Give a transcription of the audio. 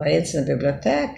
Українських бібліотек